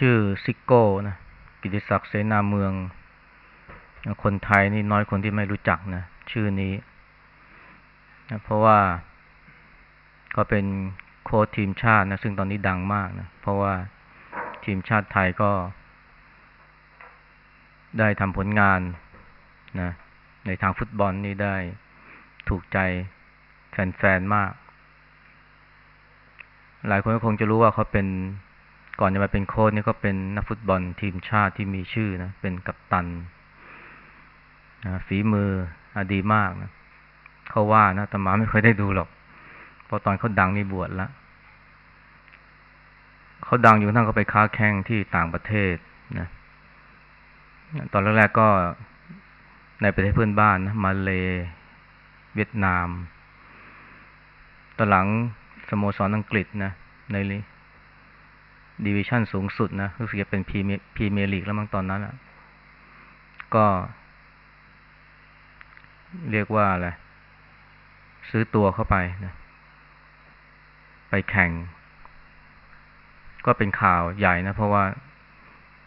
ชื่อซิโก้นะกิติศักดิ์เสนาเมือง คนไทยนี่น้อยคนที่ไม่รู้จักนะชื่อนี้นะเพราะว่าก็เป็นโค้ชทีมชาตินะซึ่งตอนนี้ดังมากนะเพราะว่าทีมชาติไทยก็ ได้ทำผลงานนะในทางฟุตบอลนี่ได้ถูกใจแฟนๆมาก หลายคนก็คงจะรู้ว่าเขาเป็น ก่อนจะมาเป็นโค้ชนี่ก็เป็นนักฟุตบอลทีมชาติที่มีชื่อนะเป็นกัปตันนะฝีมืออดีมากนะเขาว่านะแต่มาไม่เคยได้ดูหรอกเพราะตอนเขาดังนี่บวชแล้วเขาดังอยู่ทั้งเขาไปค้าแข่งที่ต่างประเทศนะตอนแรกๆก็ในประเทศเพื่อนบ้านนะมาเลเวียดนาม ตอนหลังสโมสรอังกฤษนะใน ดิวิชั่นสูงสุดนะรู้สึกจะเป็นพรีเมียร์ลีกแล้วมั้งตอนนั้นอะ ก็ เรียกว่าอะไรซื้อตัวเข้าไปนะไปแข่ง ก็เป็นข่าวใหญ่นะ เพราะว่า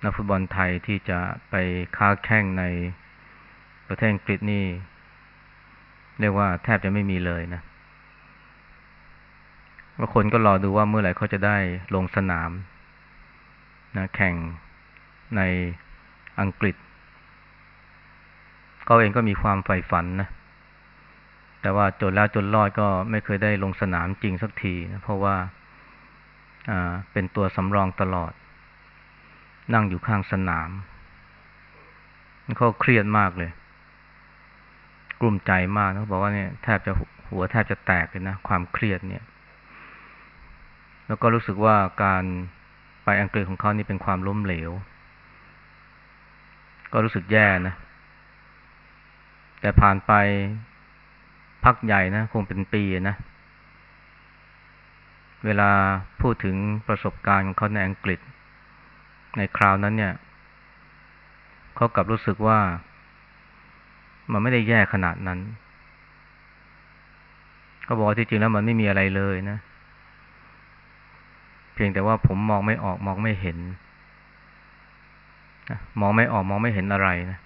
นักฟุตบอลไทยที่จะไปค้าแข่งในประเทศอังกฤษนี่ เรียกว่าแทบจะไม่มีเลยนะว่าคนก็รอดูว่าเมื่อไหร่เขาจะได้ลงสนาม นะแข่งในอังกฤษ เขาเองก็มีความใฝ่ฝันนะ แต่ว่าจนแล้วจนรอดก็ไม่เคยได้ลงสนามจริงสักทีนะเพราะว่าเป็นตัวสำรองตลอด นั่งอยู่ข้างสนามเขาเครียดมากเลย กลุ่มใจมากเขาบอกว่าเนี่ยแทบจะหัวแทบจะแตกเลยนะ ความเครียดเนี่ย แล้วก็รู้สึกว่าการ ไปอังกฤษของเขานี่เป็นความล้มเหลว ก็รู้สึกแย่นะ แต่ผ่านไปพักใหญ่นะ คงเป็นปีนะ เวลาพูดถึงประสบการณ์ของเขาในอังกฤษ ในคราวนั้นเนี่ย เขากลับรู้สึกว่า มันไม่ได้แย่ขนาดนั้นเขาบอกที่จริงแล้วมันไม่มีอะไรเลยนะเพียงแต่ว่าผมมองไม่ออกมองไม่เห็นมองไม่ออกมองไม่เห็นอะไรนะ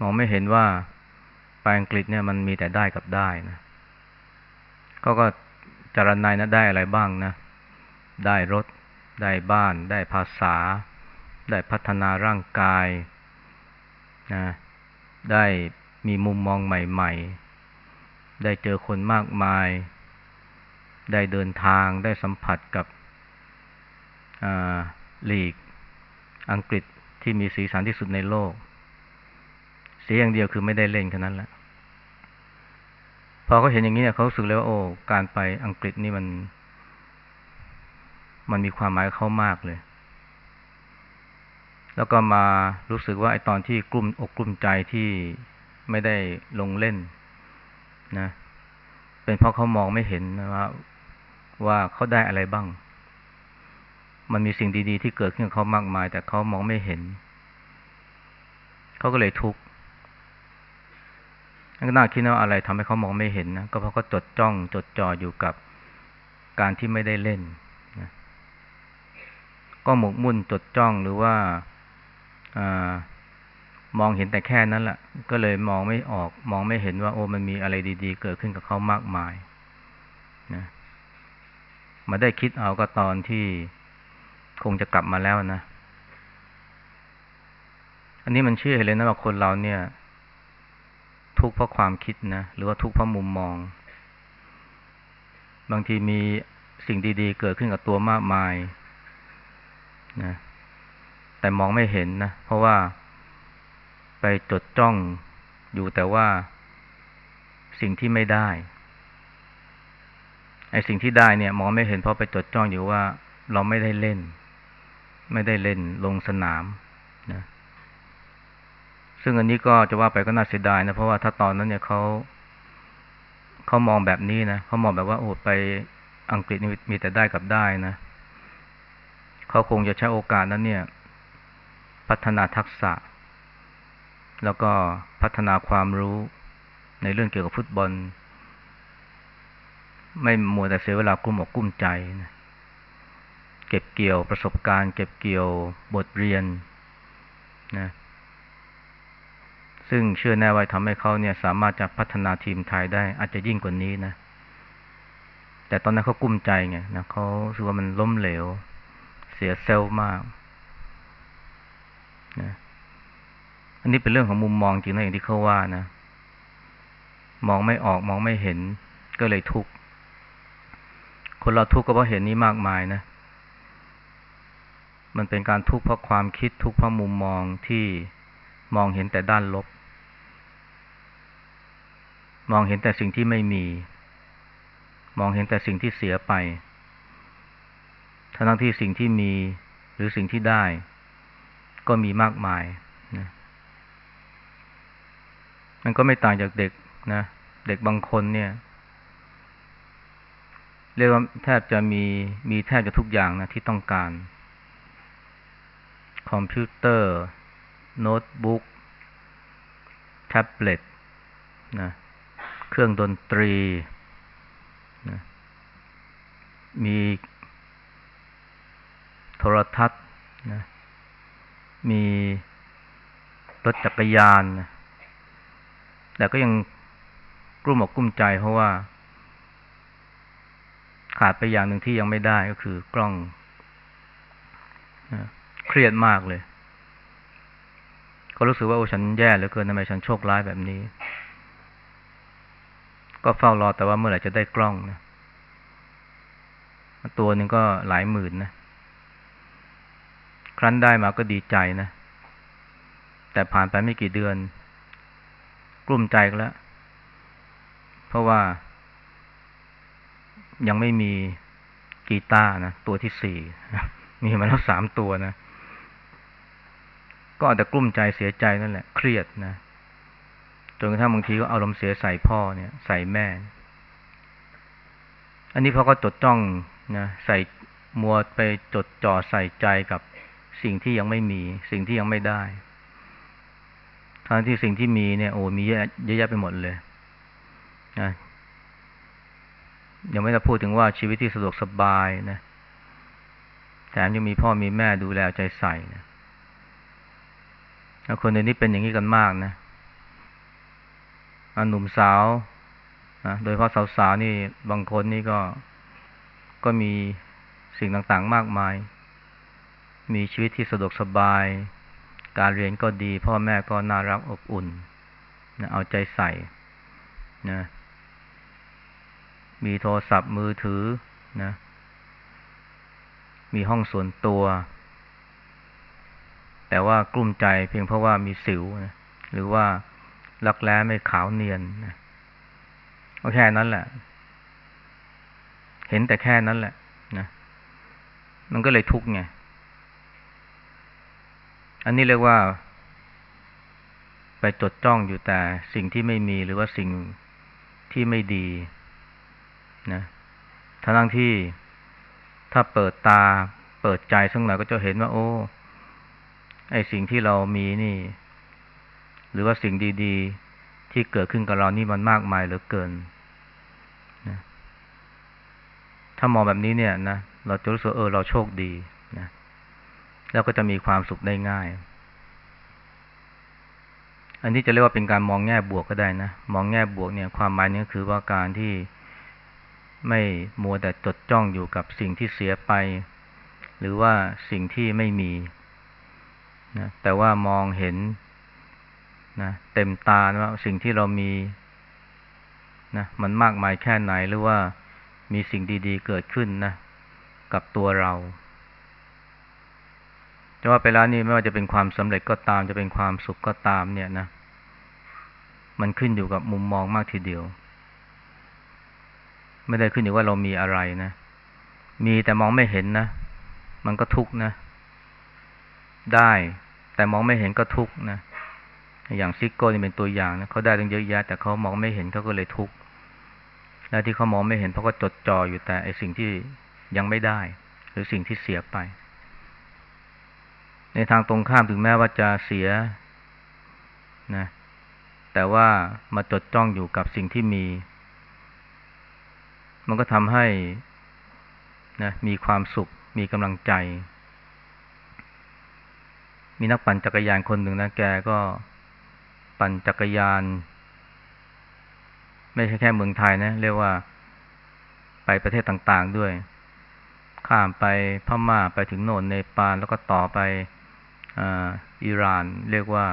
มองไม่เห็นว่าไปอังกฤษเนี่ยมันมีแต่ได้กับได้นะก็ก็จารนายนะได้อะไรบ้างนะ ได้รถ ได้บ้าน ได้ภาษา ได้พัฒนาร่างกายนะได้มีมุมมองใหม่ ๆ ได้เจอคนมากมาย ได้เดินทางได้สัมผัสกับลีกอังกฤษที่มีสีสันที่สุดในโลก เสียอย่างเดียวคือไม่ได้เล่นแค่นั้นแหละ พอเขาเห็นอย่างนี้เนี่ยเขาสึกเลยว่าโอ้การไปอังกฤษนี่มัน มันมีความหมายเขามากเลย แล้วก็มารู้สึกว่าไอ้ตอนที่กลุ่มอกกลุ่มใจที่ไม่ได้ลงเล่นนะ เป็นเพราะเขามองไม่เห็นนะว่า ว่าเขาได้อะไรบ้าง มันมีสิ่งดี ๆ ที่เกิดขึ้นกับเขามากมาย แต่เขามองไม่เห็น เขาก็เลยทุกข์ก็น่าคิดว่าอะไรทำให้เขามองไม่เห็นนะ ก็เพราะเขาจดจ้องจดจ่ออยู่กับการที่ไม่ได้เล่นนะก็หมกมุ่นจดจ้องหรือว่าอมองเห็นแต่แค่นั้นแหละก็เลยมองไม่ออก มองไม่เห็นว่า โอ้มันมีอะไรดี ๆ เกิดขึ้นกับเขามากมายนะ มาได้คิดเอาก็ตอนที่คงจะกลับมาแล้วนะ อันนี้มันเชื่อเลยนะว่าคนเราเนี่ย ทุกข์เพราะความคิดนะ หรือว่าทุกข์เพราะมุมมอง บางทีมีสิ่งดีๆ เกิดขึ้นกับตัวมากมายนะ แต่มองไม่เห็นนะ เพราะว่าไปจดจ้องอยู่แต่ว่าสิ่งที่ไม่ได้ ไอ้สิ่งที่ได้เนี่ยมองไม่เห็นเพราะไปจดจ้องอยู่ว่าเราไม่ได้เล่น ไม่ได้เล่นลงสนามนะซึ่งอันนี้ก็จะว่าไปก็น่าเสียดายนะเพราะว่าถ้าตอนนั้นเนี่ยเขาเขามองแบบนี้นะเขามองแบบว่าโอ้ไปอังกฤษมีแต่ได้กับได้นะเขาคงจะใช้โอกาสนั้นเนี่ย พัฒนาทักษะ แล้วก็พัฒนาความรู้ในเรื่องเกี่ยวกับฟุตบอล ไม่มัวแต่เสียเวลากลุ้มอกกุ้มใจนะเกก็บเกี่ยวประสบการณ์ เก็บเกี่ยวบทเรียนนะซึ่งเชื่อแน่ว่าทำให้เขาเนี่ยสามารถจะพัฒนาทีมไทยได้ อาจจะยิ่งกว่านี้นะ แต่ตอนนั้นเขากุ้มใจไงนะเขาสึกว่ามันล้มเหลว เสียเซลล์มากนะอันนี้เป็นเรื่องของมุมมองจริงนะอย่างที่เขาว่านะ มองไม่ออกมองไม่เห็นก็เลยทุกข์ คนเราทุกข์ก็เพราะเห็นนี้มากมายนะ มันเป็นการทุกข์เพราะความคิดทุกข์เพราะมุมมองที่มองเห็นแต่ด้านลบ มองเห็นแต่สิ่งที่ไม่มี มองเห็นแต่สิ่งที่เสียไป ทั้งที่สิ่งที่มีหรือสิ่งที่ได้ ก็มีมากมายนะมันก็ไม่ต่างจากเด็กนะ เด็กบางคนเนี่ย เรียกว่าแทบจะมีมีแทบจะทุกอย่างนะที่ต้องการ คอมพิวเตอร์ โน้ตบุ๊กแท็บเล็ตนะเครื่องดนตรีนะมีโทรทัศน์นะมีรถจักรยานนะแต่ก็ยังกลุ้มอกกลุ้มใจเพราะว่า ขาดไปอย่างหนึ่งที่ยังไม่ได้ก็คือกล้องเครียดมากเลย ก็รู้สึกว่าโอ้ฉันแย่เหลือเกินทำไมฉันโชคร้ายแบบนี้ ก็เฝ้ารอแต่ว่าเมื่อไหร่จะได้กล้องนะตัวหนึ่งก็หลายหมื่นนะ ครั้นได้มาก็ดีใจนะ แต่ผ่านไปไม่กี่เดือน กลุ้มใจก็แล้ว เพราะว่า ยังไม่มีกีตาร์นะตัวที่สี่มีมาแล้วสามตัวนะ ก็อาจจะกลุ้มใจเสียใจนั่นแหละ เครียดนะจนกระทั่งบางทีก็อาลมณ์เสียใส่พ่อเนี่ย ใส่แม่ อันนี้เขาก็จดจ้องนะใส่มัวไปจดจ่อใส่ใจกับสิ่งที่ยังไม่มี สิ่งที่ยังไม่ได้ทั้งที่สิ่งที่มีเนี่ยโอ้มีเยอะเยอะแยะไปหมดเลยนะ ยังไม่ได้พูดถึงว่าชีวิตที่สะดวกสบายนะแถมยังมีพ่อมีแม่ดูแลใจใส่นะคนในนี้เป็นอย่างนี้กันมากนะหนุ่มสาวนะโดยเพราะสาวๆนี่บางคนนี่ก็ก็มีสิ่งต่างๆมากมาย มีชีวิตที่สะดวกสบาย การเรียนก็ดี พ่อแม่ก็น่ารักอบอุ่นนะเอาใจใส่นะ มีโทรศัพท์มือถือนะ มีห้องส่วนตัว แต่ว่ากลุ้มใจเพียงเพราะว่ามีสิวนะหรือว่ารักแร้ไม่ขาวเนียนนะก็แค่นั้นแหละ เห็นแต่แค่นั้นแหละนะมันก็เลยทุกข์ไง อันนี้เรียกว่า ไปจดจ้องอยู่แต่สิ่งที่ไม่มีหรือว่าสิ่งที่ไม่ดี นะทั้งที่ถ้าเปิดตาเปิดใจสักหน่อยก็จะเห็นว่า โอ้ ไอสิ่งที่เรามีนี่ หรือว่าสิ่งดีๆ ที่เกิดขึ้นกับเรานี่มันมากมายเหลือเกินนะถ้ามองแบบนี้เนี่ยนะเราจะรู้สึกเออเราโชคดีนะแล้วก็จะมีความสุขได้ง่าย อันนี้จะเรียกว่าเป็นการมองแง่บวกก็ได้นะ มองแง่บวกเนี่ย ความหมายนี้คือว่าการที่ ไม่มัวแต่จดจ้องอยู่กับสิ่งที่เสียไป หรือว่าสิ่งที่ไม่มีนะแต่ว่ามองเห็นนะเต็มตาว่าสิ่งที่เรามีนะมันมากมายแค่ไหนหรือว่ามีสิ่งดีๆเกิดขึ้นนะกับตัวเราจะว่าไปแล้วนี่ไม่ว่าจะเป็นความสำเร็จก็ตาม จะเป็นความสุขก็ตามเนี่ยนะ มันขึ้นอยู่กับมุมมองมากทีเดียว ไม่ได้ขึ้นอยู่ว่าเรามีอะไรนะ มีแต่มองไม่เห็นนะ มันก็ทุกข์นะ ได้แต่มองไม่เห็นก็ทุกข์นะ อย่างซิกโก้นี่เป็นตัวอย่างนะเขาได้ตั้งเยอะแยะ แต่เขามองไม่เห็นเขาก็เลยทุกข์และที่เขามองไม่เห็นเพราะก็จดจ่ออยู่แต่ไอสิ่งที่ยังไม่ได้ หรือสิ่งที่เสียไป ในทางตรงข้ามถึงแม้ว่าจะเสียนะ แต่ว่ามาจดจ้องอยู่กับสิ่งที่มี มันก็ทำให้นะมีความสุข มีกำลังใจ มีนักปั่นจักรยานคนหนึ่งนะแกก็ปั่นจักรยาน ไม่ใช่แค่เมืองไทยนะ เรียกว่าไปประเทศต่างๆด้วย ข้ามไปพม่าไปถึงโน่นเนปาลแล้วก็ต่อไปอิหร่าน เรียกว่า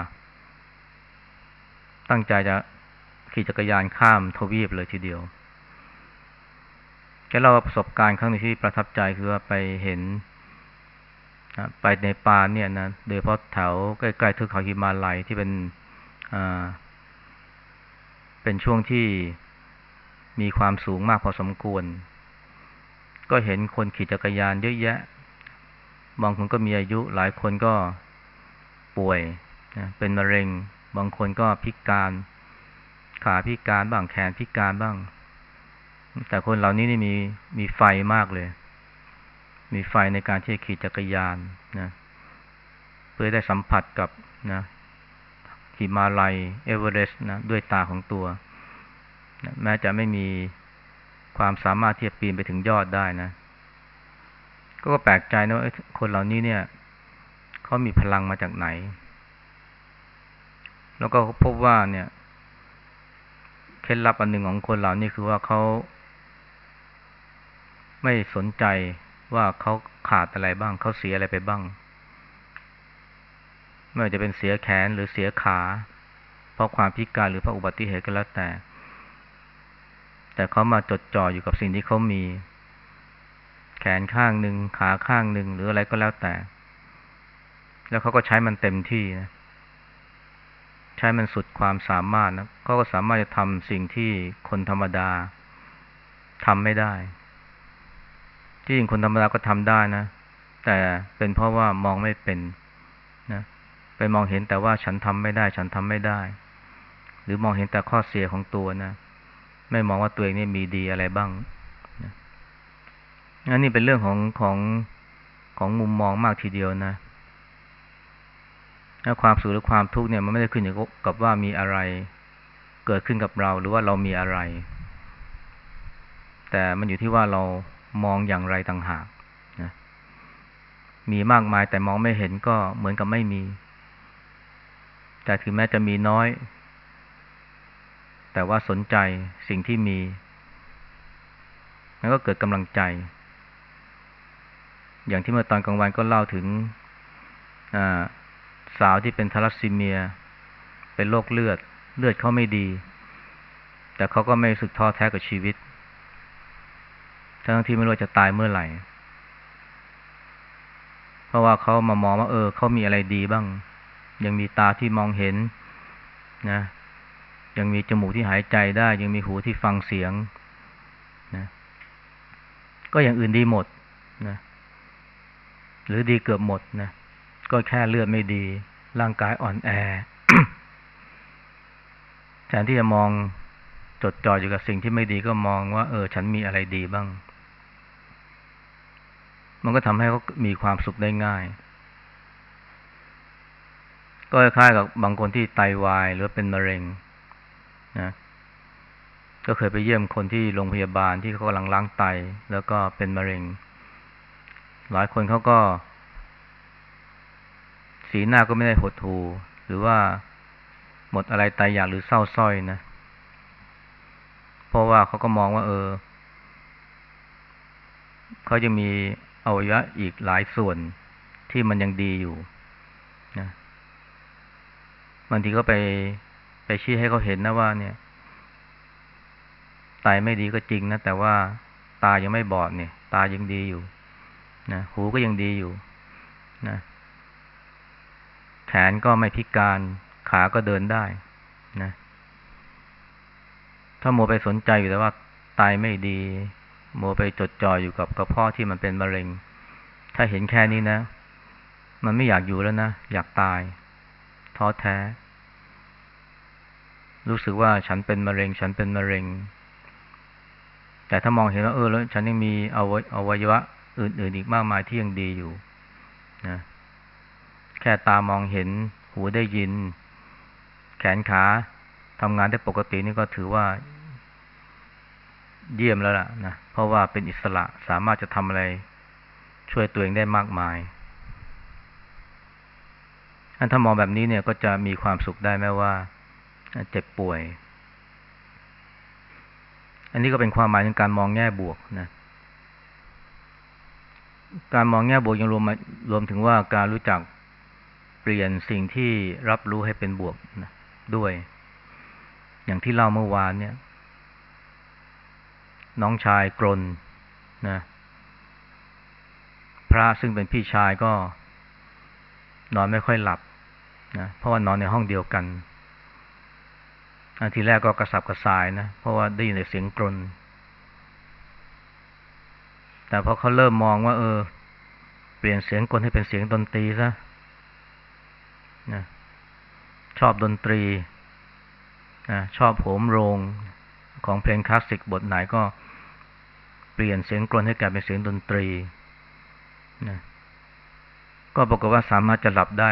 ตั้งใจจะขี่จักรยานข้ามทวีปเลยทีเดียว แกเล่าประสบการณ์ครั้งนึงที่ประทับใจคือว่าไปเห็นไปในป่าเนี่ยนะโดยเพราะแถวใกล้ๆเทือกเขาหิมาลัยที่เป็นเป็นช่วงที่มีความสูงมากพอสมควร ก็เห็นคนขี่จักรยานเยอะแยะ บางคนก็มีอายุ หลายคนก็ป่วยนะเป็นมะเร็ง บางคนก็พิการ ขาพิการบ้างแขนพิการบ้าง แต่คนเหล่านี้นี่มีมีไฟมากเลย มีไฟในการที่จะขี่จักรยานนะ เพื่อได้สัมผัสกับนะหิมาลัยเอเวอเรสต์นะด้วยตาของตัวแม้จะไม่มีความสามารถที่จะปีนไปถึงยอดได้นะ ก็แปลกใจนะว่าคนเหล่านี้เนี่ยเขามีพลังมาจากไหน แล้วก็พบว่าเนี่ย เคล็ดลับอันหนึ่งของคนเหล่านี้คือว่าเขา ไม่สนใจว่าเขาขาดอะไรบ้าง เขาเสียอะไรไปบ้าง ไม่ว่าจะเป็นเสียแขนหรือเสียขา เพราะความพิการหรือเพราะอุบัติเหตุก็แล้วแต่ แต่เขามาจดจ่ออยู่กับสิ่งที่เขามี แขนข้างหนึ่งขาข้างหนึ่งหรืออะไรก็แล้วแต่ แล้วเขาก็ใช้มันเต็มที่นะ ใช้มันสุดความสามารถนะเขาก็สามารถจะทำสิ่งที่คนธรรมดาทำไม่ได้ ที่จริงคนธรรมดาก็ทำได้นะ แต่เป็นเพราะว่ามองไม่เป็นนะไปมองเห็นแต่ว่าฉันทำไม่ได้ ฉันทำไม่ได้ หรือมองเห็นแต่ข้อเสียของตัวนะไม่มองว่าตัวเองนี่มีดีอะไรบ้างอันนี้เป็นเรื่องของของของมุมมองมากทีเดียวนะถ้าความสุขหรือความทุกข์เนี่ยมันไม่ได้ขึ้นอยู่กับว่ามีอะไรเกิดขึ้นกับเราหรือว่าเรามีอะไร แต่มันอยู่ที่ว่าเรา มองอย่างไรต่างหากนะมีมากมายแต่มองไม่เห็นก็เหมือนกับไม่มี แต่ถึงแม้จะมีน้อย แต่ว่าสนใจสิ่งที่มีมันก็เกิดกำลังใจ อย่างที่เมื่อตอนกลางวันก็เล่าถึงสาวที่เป็นทารัสซีเมีย เป็นโรคเลือด เลือดเขาไม่ดี แต่เขาก็ไม่สึกท้อแท้กับชีวิต ทั้งที่ไม่รู้จะตายเมื่อไหร่ เพราะว่าเขามามองว่า เออเขามีอะไรดีบ้าง ยังมีตาที่มองเห็นนะ ยังมีจมูกที่หายใจได้ ยังมีหูที่ฟังเสียงนะ ก็อย่างอื่นดีหมดนะหรือดีเกือบหมดนะก็แค่เลือดไม่ดี ร่างกายอ่อนแอแทนที่จะมองจดจ่ออยู่กับสิ่งที่ไม่ดีก็มองว่า เออ ฉันมีอะไรดีบ้าง มันก็ทำให้เขามีความสุขได้ง่าย ก็คล้ายกับบางคนที่ไตาวาย หรือเป็นมะเร็งนะก็เคยไปเยี่ยมคนที่โรงพยาบาลที่เขากำลังล้างไต แล้วก็เป็นมะเร็ง หลายคนเขาก็ สีหน้าก็ไม่ได้หดหูหรือว่าหมดอะไรตายอยากหรือเศร้าส้อยนะ เพราะว่าเขาก็มองว่า เออ เขาจะมี อวัยวะอีกหลายส่วนที่มันยังดีอยู่นะบางทีก็ไปไปชี้ให้เขาเห็นนะว่า เนี่ยไตไม่ดีก็จริงนะแต่ว่าตายังไม่บอดเนี่ย ตายังดีอยู่นะหูก็ยังดีอยู่นะแขนก็ไม่พิการขาก็เดินได้นะถ้าโมไปสนใจอยู่แต่ว่าไตไม่ดี โมไปจดจ่ออยู่กับกระเพาะที่มันเป็นมะเร็ง ถ้าเห็นแค่นี้นะ มันไม่อยากอยู่แล้วนะ อยากตาย ท้อแท้ รู้สึกว่าฉันเป็นมะเร็ง ฉันเป็นมะเร็ง แต่ถ้ามองเห็นว่าเออแล้ว ฉันยังมีอวัอวัยวะ อื่นๆอีกมากมายที่ยังดีอยู่นะแค่ตามองเห็น หูได้ยิน แขนขาทำงานได้ปกตินี่ก็ถือว่า เยี่ยมแล้วล่ะนะ เพราะว่าเป็นอิสระสามารถจะทำอะไรช่วยตัวเองได้มากมาย อันถ้ามองแบบนี้เนี่ยก็จะมีความสุขได้แม้ว่าเจ็บป่วย อันนี้ก็เป็นความหมายในการมองแง่บวกนะ การมองแง่บวกยังรวมรวมถึงว่าการรู้จักเปลี่ยนสิ่งที่รับรู้ให้เป็นบวกนะด้วย อย่างที่เล่าเมื่อวานเนี่ย น้องชายกรนนะพระซึ่งเป็นพี่ชายก็ นอนไม่ค่อยหลับนะเพราะว่านอนในห้องเดียวกันตอนทีแรกก็กระสับกระส่ายนะ เพราะว่าได้ยินเสียงกรน แต่พอเขาเริ่มมองว่า เออ เปลี่ยนเสียงกลให้เป็นเสียงดนตรีซะนะชอบดนตรีนะชอบโหมโรง ของเพลงคลาสสิกบทไหนก็เปลี่ยนเสียงกลนให้กลายเป็นเสียงดนตรีนะก็ปรากฏว่าสามารถจะหลับได้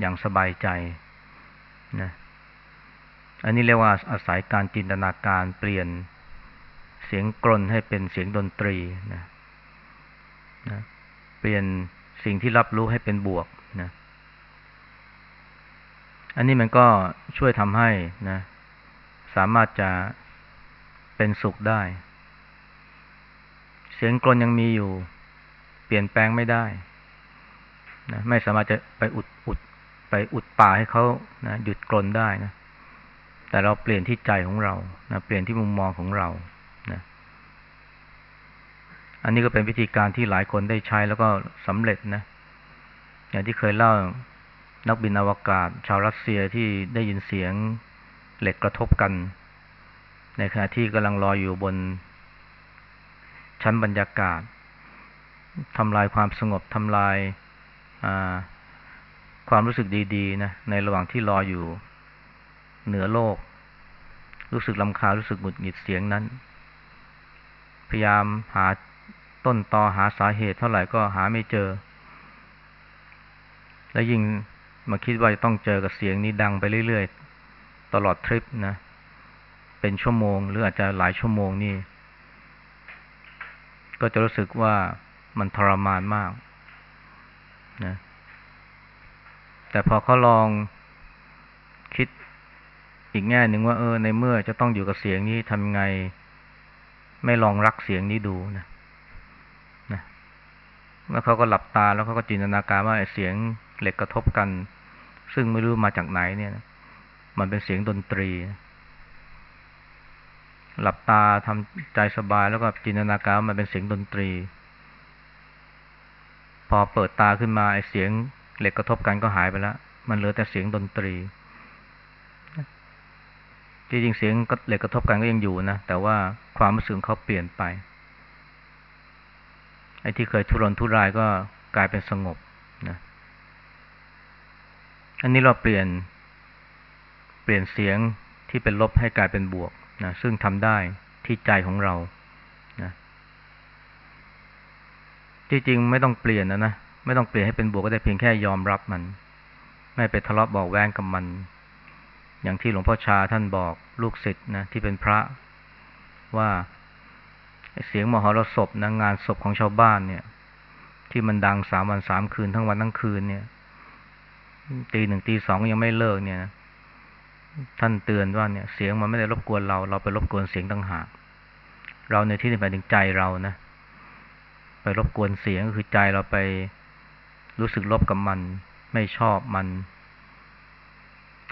อย่างสบายใจนะอันนี้เรียกว่าอาศัยการจินตนาการเปลี่ยนเสียงกลนให้เป็นเสียงดนตรีนะนะเปลี่ยนสิ่งที่รับรู้ให้เป็นบวกนะอันนี้มันก็ช่วยทำให้นะสามารถจะ เป็นสุขได้ เสียงกลนยังมีอยู่ เปลี่ยนแปลงไม่ได้นะไม่สามารถจะไปอุดอุดไปอุดป่าให้เขานะหยุดกลนได้นะ แต่เราเปลี่ยนที่ใจของเรานะเปลี่ยนที่มุมมองของเรานะอันนี้ก็เป็นวิธีการที่หลายคนได้ใช้แล้วก็สำเร็จนะ อย่างที่เคยเล่านักบินอวกาศ ชาวรัสเซียที่ได้ยินเสียงเหล็กกระทบกัน ในขณะที่กำลังลอยอยู่บน ชั้นบรรยากาศทำลายความสงบทำลายความรู้สึกดีๆนะในระหว่างที่รออยู่เหนือโลก รู้สึกลำคารู้สึกหงุดหงิดเสียงนั้น พยายามหาต้นตอหาสาเหตุเท่าไหร่ก็หาไม่เจอ และยิ่งมาคิดว่าจะต้องเจอกับเสียงนี้ดังไปเรื่อยๆ ตลอดทริปนะ เป็นชั่วโมง หรืออาจจะหลายชั่วโมงนี่ ก็จะรู้สึกว่ามันทรมานมากนะแต่พอเขาลองคิดอีกแง่หนึ่งว่าเออในเมื่อจะต้องอยู่กับเสียงนี้ทำไง ไม่ลองรักเสียงนี้ดูนะนะแล้วเขาก็หลับตาแล้วเขาก็จินตนาการว่าเสียงเหล็กกระทบกัน ซึ่งไม่รู้มาจากไหนเนี่ยนะมันเป็นเสียงดนตรี หลับตาทำใจสบายแล้วก็จินตนาการว่ามันเป็นเสียงดนตรี พอเปิดตาขึ้นมาไอเสียงเหล็กกระทบกันก็หายไปแล้วมันเหลือแต่เสียงดนตรีที่จริงเสียงเหล็กกระทบกันก็ยังอยู่นะแต่ว่าความรู้สึกเขาเปลี่ยนไปไอ้ที่เคยทุรนทุรายก็กลายเป็นสงบนะอันนี้เราเปลี่ยน เปลี่ยนเสียงที่เป็นลบให้กลายเป็นบวก นะซึ่งทำได้ที่ใจของเรานะจริงๆไม่ต้องเปลี่ยนนะนะ ไม่ต้องเปลี่ยนให้เป็นบวกก็ได้เพียงแค่ยอมรับมัน ไม่ไปทะเลาะบอกแว้งกับมัน อย่างที่หลวงพ่อชาท่านบอกลูกศิษย์นะที่เป็นพระว่าเสียงมหรสพนะงานศพของชาวบ้านเนี่ย ที่มันดังสามวันสามคืนทั้งวันทั้งคืนเนี่ยตีหนึ่งตีสองยังไม่เลิกเนี่ย ท่านเตือนว่าเนี่ยเสียงมันไม่ได้รบกวนเรา เราไปรบกวนเสียงต่างหาก เราในที่นี้หมายถึงใจเรานะ ไปรบกวนเสียงก็คือใจเราไปรู้สึกลบกับมัน ไม่ชอบมัน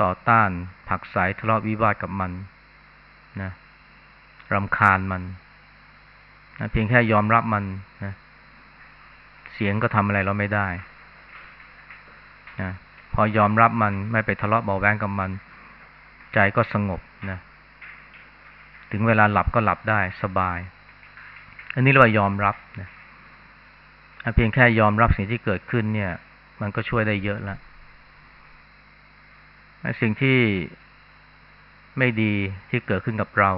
ต่อต้าน ผักสายทะเลาะวิวาทกับมันนะรำคาญมันนะเพียงแค่ยอมรับมันนะเสียงก็ทำอะไรเราไม่ได้นะพอยอมรับมันไม่ไปทะเลาะเบาแวงกับมัน ใจก็สงบนะ ถึงเวลาหลับก็หลับได้สบาย อันนี้เรายอมรับนะเพียงแค่ยอมรับสิ่งที่เกิดขึ้นเนี่ย มันก็ช่วยได้เยอะแล้วสิ่งที่ไม่ดีที่เกิดขึ้นกับเรา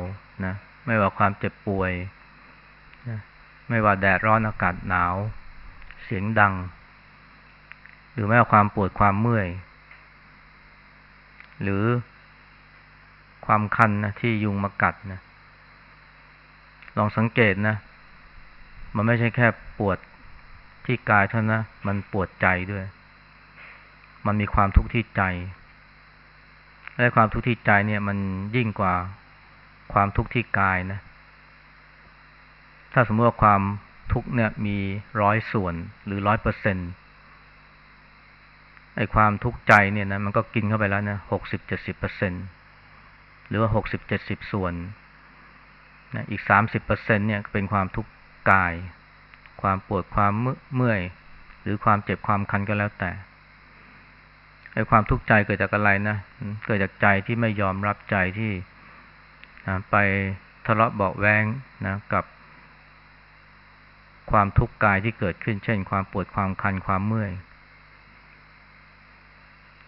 นะ ไม่ว่าความเจ็บป่วยนะไม่ว่าแดดร้อนอากาศหนาว เสียงดัง หรือแม้ว่าความปวดความเมื่อย หรือ ความคันนะที่ยุงมากัดนะลองสังเกตนะ มันไม่ใช่แค่ปวดที่กายเท่านั้นมันปวดใจด้วย มันมีความทุกข์ที่ใจ และความทุกข์ที่ใจเนี่ย มันยิ่งกว่าความทุกข์ที่กายนะ ถ้าสมมติว่าความทุกข์เนี่ยมีร้อยส่วนหรือร้อยเปอร์เซ็นต์ไอ้ความทุกข์ใจเนี่ยนะมันก็กินเข้าไปแล้วนะหกสิบเจ็ดสิบเปอร์เซ็นต์ หรือว่าหกสิบเจ็ดสิบส่วนนะอีกสามสิบเปอร์เซ็นเนี่ยเป็นความทุกข์กาย ความปวดความเมื่อย หรือความเจ็บความคันก็แล้วแต่ไอ้ความทุกข์ใจเกิดจากอะไรนะเกิดจากใจที่ไม่ยอมรับใจที่นะไปทะเลาะเบาแวงนะกับความทุกข์กายที่เกิดขึ้น เช่น ความปวดความคันความเมื่อย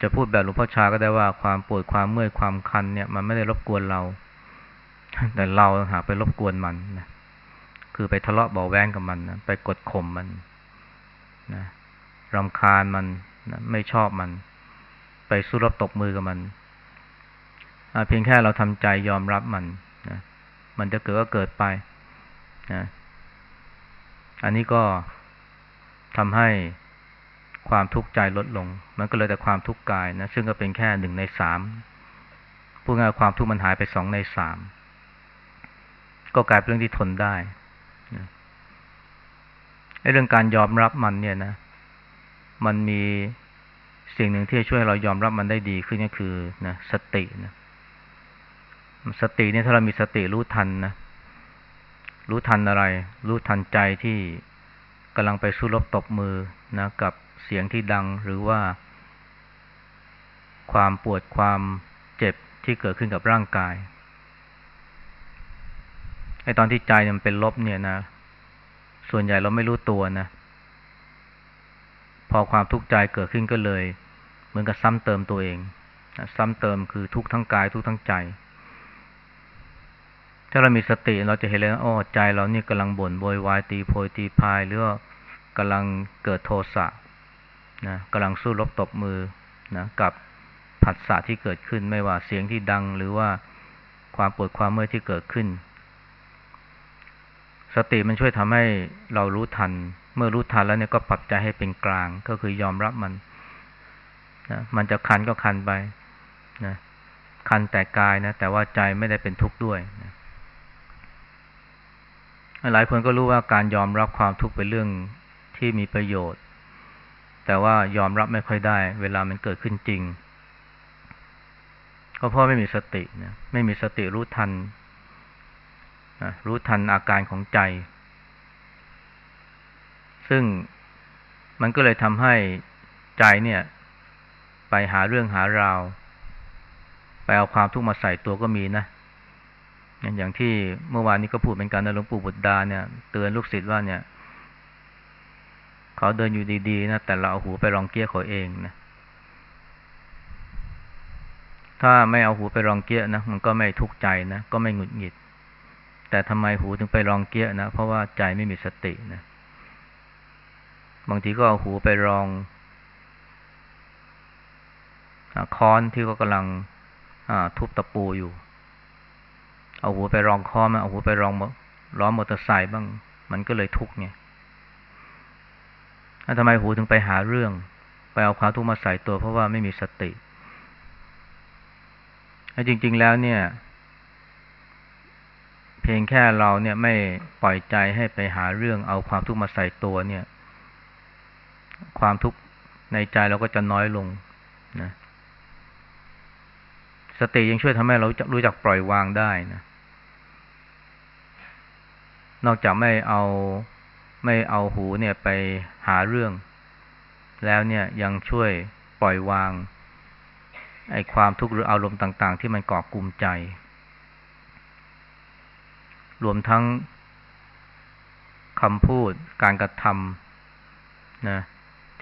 จะพูดแบบหลวงพ่อชาก็ได้ว่าความปวดความเมื่อยความคันเนี่ยมันไม่ได้รบกวนเรา แต่เราหาไปรบกวนมันนะคือไปทะเลาะเบาแวงกับมันนะไปกดข่มมันนะรำคาญมันนะไม่ชอบมัน ไปสู้รบตบมือกับมันเพียงแค่เราทำใจยอมรับมันนะมันจะเกิดก็เกิดไปนะอันนี้ก็ทำให้ ความทุกข์ใจลดลง มันก็เลยแต่ความทุกข์กายนะ ซึ่งก็เป็นแค่หนึ่งในสามพูดง่ายความทุกข์มันหายไปสองในสามก็กลายเป็นเรื่องที่ทนได้ไอ้เรื่องการยอมรับมันเนี่ยนะ มันมีสิ่งหนึ่งที่จะช่วยเรายอมรับมันได้ดีขึ้นก็คือนะสตินะสติเนี่ยถ้าเรามีสติรู้ทันนะรู้ทันอะไร รู้ทันใจที่กำลังไปสู้รบตบมือนะ กับ เสียงที่ดังหรือว่า ความปวดความเจ็บที่เกิดขึ้นกับร่างกายไอตอนที่ใจมันเป็นลบเนี่ยนะ ส่วนใหญ่เราไม่รู้ตัวนะ พอความทุกข์ใจเกิดขึ้นก็เลย เหมือนกับซ้ำเติมตัวเองซ้ำเติมคือทุกข์ทั้งกายทุกข์ทั้งใจ ถ้าเรามีสติเราจะเห็นเลยว่าอ้อใจเรานี่กำลังบ่นโวยวายตีโพยตีพายหรือว่ากำลังเกิดโทสะ นะกำลังสู้รบตบมือนะกับผัสสะที่เกิดขึ้น ไม่ว่าเสียงที่ดังหรือว่าความปวดความเมื่อยที่เกิดขึ้น สติมันช่วยทำให้เรารู้ทัน เมื่อรู้ทันแล้วเนี่ยก็ปรับใจให้เป็นกลาง ก็คือยอมรับมันนะมันจะคันก็คันไปนะคันแต่กายนะ แต่ว่าใจไม่ได้เป็นทุกข์ด้วยนะหลายคนก็รู้ว่าการยอมรับความทุกข์เป็นเรื่องที่มีประโยชน์ แต่ว่ายอมรับไม่ค่อยได้ เวลามันเกิดขึ้นจริง ก็เพราะไม่มีสตินะไม่มีสติรู้ทันนะรู้ทันอาการของใจ ซึ่งมันก็เลยทำให้ใจเนี่ย ไปหาเรื่องหาราว ไปเอาความทุกข์มาใส่ตัวก็มีนะ อย่างที่เมื่อวานนี้ก็พูดเป็นการนะหลวงปู่บุตรดาเนี่ย เตือนลูกศิษย์ว่าเนี่ย เขาเดินอยู่ดีๆนะแต่เราเอาหูไปรองเกี้ยเขาเองนะ ถ้าไม่เอาหูไปรองเกี้ยนะมันก็ไม่ทุกข์ใจนะก็ไม่หงุดหงิด แต่ทำไมหูถึงไปรองเกี้ยนะเพราะว่าใจไม่มีสตินะบางทีก็เอาหูไปรองค้อนที่ก็กำลังทุบตะปูอยู่ เอาหัวไปรองคอมาเอาหัวไปรองล้อมมอเตอร์ไซค์บ้าง มันก็เลยทุกข์เนี่ย ทำไมหูถึงไปหาเรื่อง ไปเอาความทุกข์มาใส่ตัว เพราะว่าไม่มีสติจริง ๆ แล้วเนี่ย เพียงแค่เราเนี่ยไม่ปล่อยใจให้ไปหาเรื่องเอาความทุกข์มาใส่ตัวเนี่ย ความทุกข์ในใจเราก็จะน้อยลงนะสติยังช่วยทำให้เรารู้จักปล่อยวางได้นะ นอกจากไม่เอา ไม่เอาหูเนี่ยไปหาเรื่อง แล้วเนี่ยยังช่วยปล่อยวางไอ้ความทุกข์หรืออารมณ์ต่าง ๆ ที่มันก่อกลุ่มใจ รวมทั้งคำพูดการกระทำนะ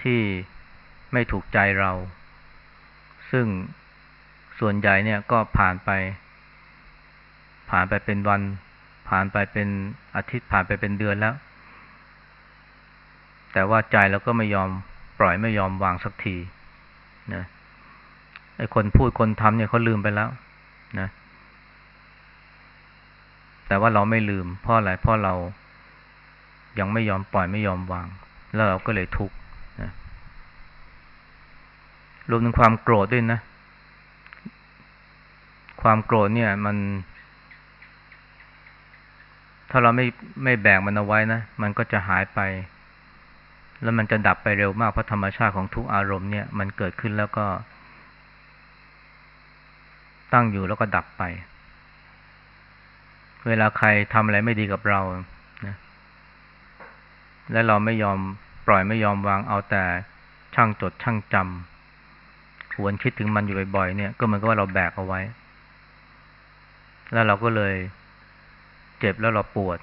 ที่ไม่ถูกใจเรา ซึ่งส่วนใหญ่เนี่ยก็ผ่านไป ผ่านไปเป็นวัน ผ่านไปเป็นอาทิตย์ผ่านไปเป็นเดือนแล้ว แต่ว่าใจเราก็ไม่ยอมปล่อยไม่ยอมวางสักทีนะไอ้คนพูดคนทำเนี่ยเขาลืมไปแล้วนะแต่ว่าเราไม่ลืม เพราะอะไรเพราะเรายังไม่ยอมปล่อยไม่ยอมวาง แล้วเราก็เลยทุกข์นะรวมถึงความโกรธด้วยนะ ความโกรธเนี่ย มัน ถ้าเราไม่ไม่แบกมันเอาไว้นะ มันก็จะหายไป แล้วมันจะดับไปเร็วมากเพราะธรรมชาติของทุกอารมณ์เนี่ยมันเกิดขึ้นแล้วก็ ตั้งอยู่แล้วก็ดับไป เวลาใครทำอะไรไม่ดีกับเรานะและเราไม่ยอมปล่อยไม่ยอมวางเอาแต่ช่างจดช่างจำหวนคิดถึงมันอยู่บ่อยๆเนี่ย ก็เหมือนกับว่าเราแบกเอาไว้ แล้วเราก็เลย เจ็บแล้วเราปวด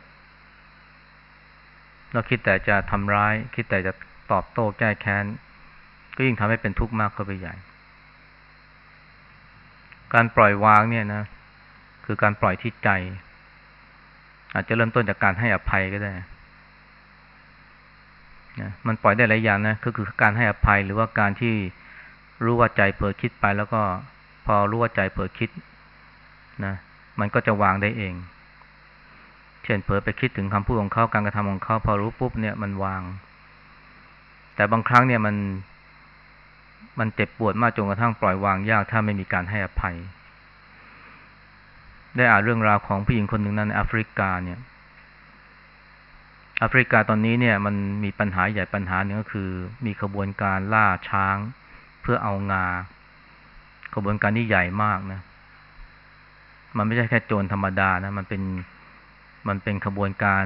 เราคิดแต่จะทำร้าย คิดแต่จะตอบโต้แก้แค้น ก็ยิ่งทำให้เป็นทุกข์มากเข้าไปใหญ่ การปล่อยวางเนี่ยนะ คือการปล่อยที่ใจ อาจจะเริ่มต้นจากการให้อภัยก็ได้นะมันปล่อยได้หลายอย่างนะก็คือการให้อภัยหรือว่าการที่รู้ว่าใจเผลอคิดไปแล้วก็พอรู้ว่าใจเผลอคิดนะ มันก็จะวางได้เอง เช่นเผลอไปคิดถึงคำพูดของเขาการกระทำของเขาพอรู้ปุ๊บเนี่ยมันวาง แต่บางครั้งเนี่ยมัน มันเจ็บปวดมากจนกระทั่งปล่อยวางยากถ้าไม่มีการให้อภัย ได้อ่านเรื่องราวของผู้หญิงคนหนึ่งนั้นในแอฟริกาเนี่ยแอฟริกาตอนนี้เนี่ยมันมีปัญหาใหญ่ปัญหาหนึ่งก็คือ มีขบวนการล่าช้างเพื่อเอางา ขบวนการนี้ใหญ่มากนะ มันไม่ใช่แค่โจรธรรมดานะ มันเป็น มันเป็นขบวนการ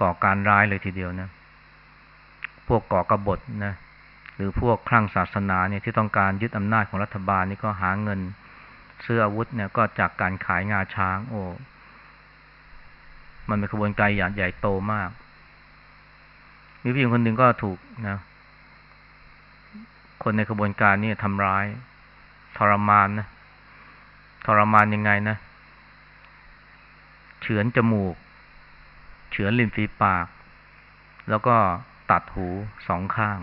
ก่อการร้ายเลยทีเดียวนะ พวกก่อกรบฏนะ หรือพวกคลั่งศาสนาเนี่ยที่ต้องการยึดอำนาจของรัฐบาลนี่ก็หาเงินซื้ออาวุธเนี่ยก็จากการขายงาช้าง โอ้ มันเป็นขบวนการใหญ่ใหญ่โตมาก มีผู้หญิงคนหนึ่งก็ถูกนะ คนในขบวนการนี่ทำร้าย ทรมานนะ ทรมานยังไงนะ เฉือนจมูก เฉือนริมฝีปาก แล้วก็ตัดหูสองข้าง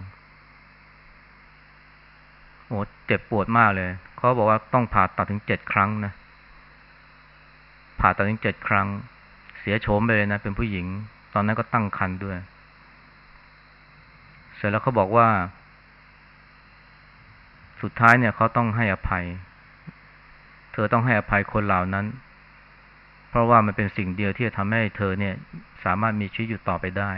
โอ้เจ็บปวดมากเลย เขาบอกว่าต้องผ่าตัดถึงเจ็ดครั้งนะ ผ่าตัดถึงเจ็ดครั้ง เสียโฉมไปเลยนะ เป็นผู้หญิง ตอนนั้นก็ตั้งครรภ์ด้วย เสร็จแล้วเขาบอกว่า สุดท้ายเนี่ยเขาต้องให้อภัย เธอต้องให้อภัยคนเหล่านั้น เพราะว่ามันเป็นสิ่งเดียวที่จะทำให้เธอเนี่ย สามารถมีชีวิตอยู่ต่อไปได้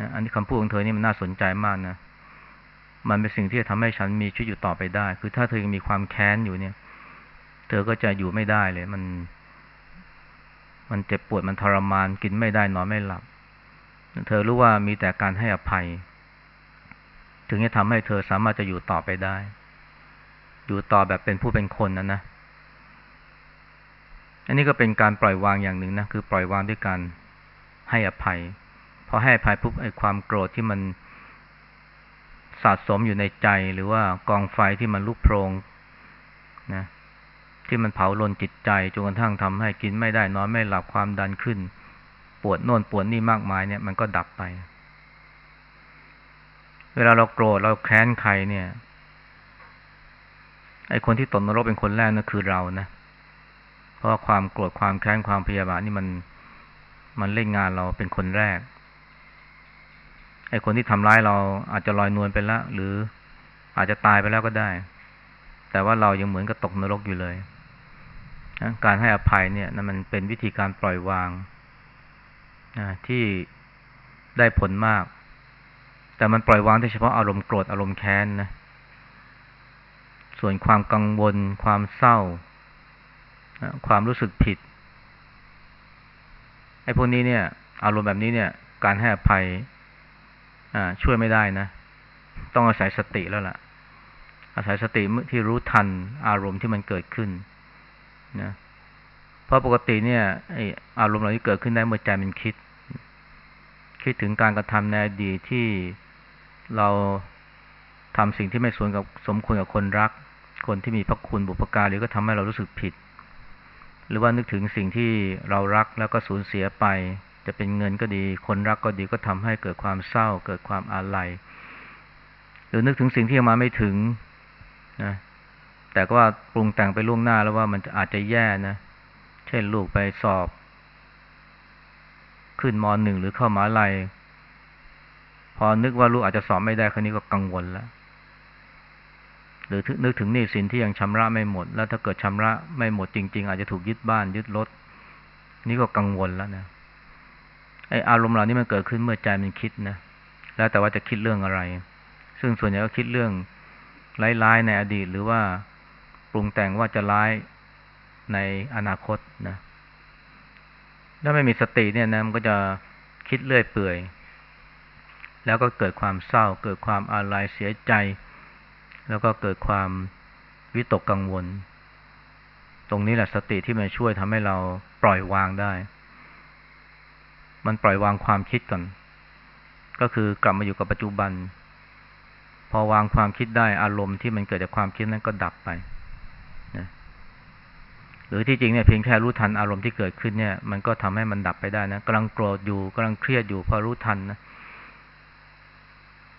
นะอันนี้คำพูดของเธอนี่มันน่าสนใจมากนะ มันเป็นสิ่งที่จะทำให้ฉันมีชีวิตอยู่ต่อไปได้ คือถ้าเธอยังมีความแค้นอยู่เนี่ย เธอก็จะอยู่ไม่ได้เลย มัน มันเจ็บปวดมันทรมานกินไม่ได้นอนไม่หลับ เธอรู้ว่ามีแต่การให้อภัย ถึงจะทำให้เธอสามารถจะอยู่ต่อไปได้ อยู่ต่อแบบเป็นผู้เป็นคนนะนะ อันนี้ก็เป็นการปล่อยวางอย่างหนึ่งนะคือปล่อยวางด้วยการให้อภัยพอให้อภัยปุ๊บไอ้ความโกรธที่มันสะสมอยู่ในใจหรือว่ากองไฟที่มันลุกโพลงนะที่มันเผาลนจิตใจจนกระทั่งทำให้กินไม่ได้นอนไม่หลับความดันขึ้น ปวดโน่นปวดนี่มากมายเนี่ยมันก็ดับไป เวลาเราโกรธเราแค้นใครเนี่ยไอคนที่ตกนรกเป็นคนแรกนั่นคือเรานะเพราะความโกรธความแค้นความพยาบาทนี่มันมันเล่นงานเราเป็นคนแรก ไอ้คนที่ทำร้ายเราอาจจะลอยนวลไปแล้ว หรืออาจจะตายไปแล้วก็ได้ แต่ว่าเรายังเหมือนกับตกนรกอยู่เลยการให้อภัยเนี่ยนะมันเป็นวิธีการปล่อยวางนะที่ได้ผลมาก แต่มันปล่อยวางได้เฉพาะอารมณ์โกรธอารมณ์แค้นนะ ส่วนความกังวล ความเศร้า ความรู้สึกผิดไอ้พวกนี้เนี่ย อารมณ์แบบนี้เนี่ย การให้อภัยช่วยไม่ได้นะ ต้องอาศัยสติแล้วล่ะ อาศัยสติที่รู้ทันอารมณ์ที่มันเกิดขึ้นนะเพราะปกติเนี่ยไออารมณ์เหล่านี้เกิดขึ้นได้เมื่อใจมันคิด คิดถึงการกระทำในอดีตที่เราทำสิ่งที่ไม่สมกับสมควรกับคนรัก คนที่มีพระคุณบุปการหรือก็ทำให้เรารู้สึกผิด หรือว่านึกถึงสิ่งที่เรารักแล้วก็สูญเสียไป จะเป็นเงินก็ดี คนรักก็ดีก็ทำให้เกิดความเศร้า เกิดความอาลัย หรือนึกถึงสิ่งที่ยังมาไม่ถึงนะแต่ก็ว่าปรุงแต่งไปล่วงหน้าแล้วว่ามันอาจจะแย่นะ เช่นลูกไปสอบ ขึ้นมหนึ่งหรือเข้ามหาลัย พอนึกว่าลูกอาจจะสอบไม่ได้คนนี้ก็กังวลแล้ว หรือนึกถึงหนี้สินที่ยังชำระไม่หมด แล้วถ้าเกิดชำระไม่หมดจริง ๆ อาจจะถูกยึดบ้านยึดรถนี่ก็กังวลแล้วนะไออารมณ์เหล่านี้มันเกิดขึ้นเมื่อใจมันคิดนะแล้วแต่ว่าจะคิดเรื่องอะไร ซึ่งส่วนใหญ่ก็คิดเรื่องร้ายๆในอดีต หรือว่าปรุงแต่งว่าจะร้ายในอนาคตนะถ้าไม่มีสติเนี่ยนะมันก็จะคิดเรื่อยเปื่อย แล้วก็เกิดความเศร้า เกิดความอาลัยเสียใจ แล้วก็เกิดความวิตกกังวล ตรงนี้แหละสติที่มันช่วยทำให้เราปล่อยวางได้ มันปล่อยวางความคิดก่อน ก็คือกลับมาอยู่กับปัจจุบัน พอวางความคิดได้อารมณ์ที่มันเกิดจากความคิดนั้นก็ดับไปนะหรือที่จริงเนี่ยเพียงแค่รู้ทันอารมณ์ที่เกิดขึ้นเนี่ย มันก็ทำให้มันดับไปได้นะกำลังโกรธอยู่กำลังเครียดอยู่พอรู้ทันนะ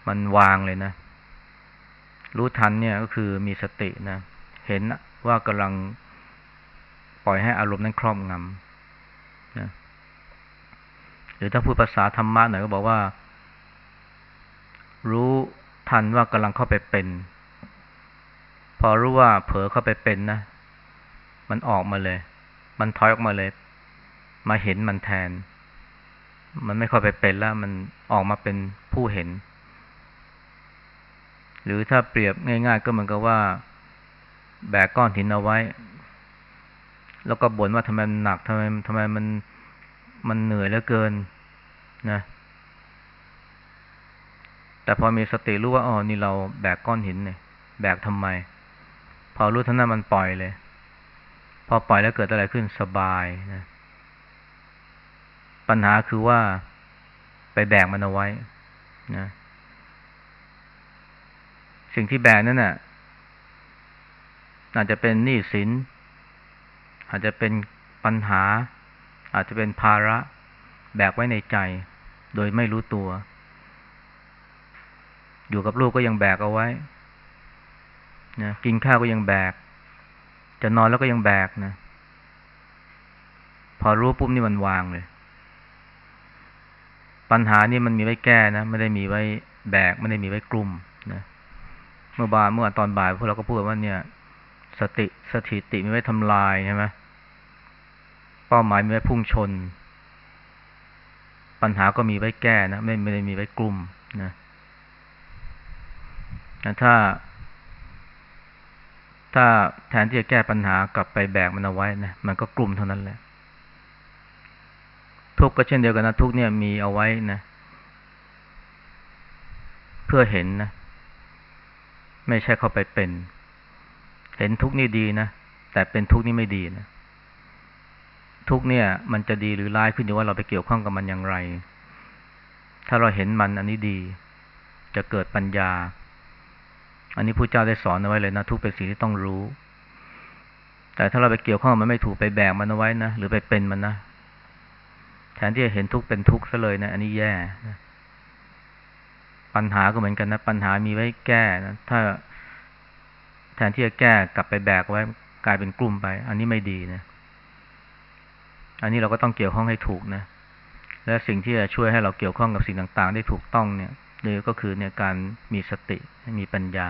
มันวางเลยนะ รู้ทันเนี่ยก็คือมีสตินะ เห็นว่ากำลังปล่อยให้อารมณ์นั้นครอบงำนะหรือถ้าพูดภาษาธรรมะหน่อยก็บอกว่า รู้ทันว่ากำลังเข้าไปเป็น พอรู้ว่าเผลอเข้าไปเป็นนะ มันออกมาเลย มันถอยออกมาเลย มาเห็นมันแทน มันไม่ค่อยไปเป็นแล้ว มันออกมาเป็นผู้เห็น หรือถ้าเปรียบง่าย ๆ ก็เหมือนกับว่า แบกก้อนหินเอาไว้ แล้วก็บ่นว่าทำไมมันหนักทำไมทำไมมันมันเหนื่อยเหลือเกินนะ แต่พอมีสติรู้ว่าอ๋อนี่เราแบกก้อนหินเนี่ยแบกทำไม พอรู้ท่านั้นมันปล่อยเลย พอปล่อยแล้วเกิดอะไรขึ้นสบายนะปัญหาคือว่าไปแบกมันเอาไว้นะ สิ่งที่แบกนั่นน่ะอาจจะเป็นหนี้สิน อาจจะเป็นปัญหา อาจจะเป็นภาระแบกไว้ในใจ โดยไม่รู้ตัว อยู่กับลูกก็ยังแบกเอาไว้นะกินข้าวก็ยังแบก จะนอนแล้วก็ยังแบกนะ พอรู้ปุ๊บนี่มันวางเลย ปัญหานี่มันมีไว้แก้นะ ไม่ได้มีไว้แบก ไม่ได้มีไว้กลุ่ม เมื่อบ่ายเมื่อตอนบ่ายพวกเราก็พูดว่าเนี่ย สติสถิติมีไว้ทำลายใช่ไหมเป้าหมายมีไว้พุ่งชน ปัญหาก็มีไว้แก้นะไม่ไม่ได้มีไว้กลุ่มนะถ้า ถ้าแทนที่จะแก้ปัญหากลับไปแบกมันเอาไว้นะมันก็กลุ่มเท่านั้นแหละ ทุกก็เช่นเดียวกันนะทุกเนี่ยมีเอาไว้นะ เพื่อเห็นนะ ไม่ใช่เข้าไปเป็น เห็นทุกนี่ดีนะแต่เป็นทุกนี่ไม่ดีนะทุกเนี่ย มันจะดีหรือร้ายขึ้นอยู่ว่าเราไปเกี่ยวข้องกับมันอย่างไร ถ้าเราเห็นมันอันนี้ดี จะเกิดปัญญา อันนี้ผู้เจ้าได้สอนเอาไว้เลยนะทุกเป็นสิ่งที่ต้องรู้ แต่ถ้าเราไปเกี่ยวข้องมันไม่ถูกไปแบกมันเอาไว้นะหรือไปเป็นมันนะแทนที่จะเห็นทุกเป็นทุกซะเลยนะอันนี้แย่นะ ปัญหาก็เหมือนกันนะ ปัญหามีไว้แก้นะถ้าแทนที่จะแก้กลับไปแบกไว้กลายเป็นกลุ่มไป อันนี้ไม่ดีนะ อันนี้เราก็ต้องเกี่ยวข้องให้ถูกนะ และสิ่งที่จะช่วยให้เราเกี่ยวข้องกับสิ่งต่าง ๆ ได้ถูกต้องเนี่ยเลยก็คือเนี่ยการมีสติมีปัญญา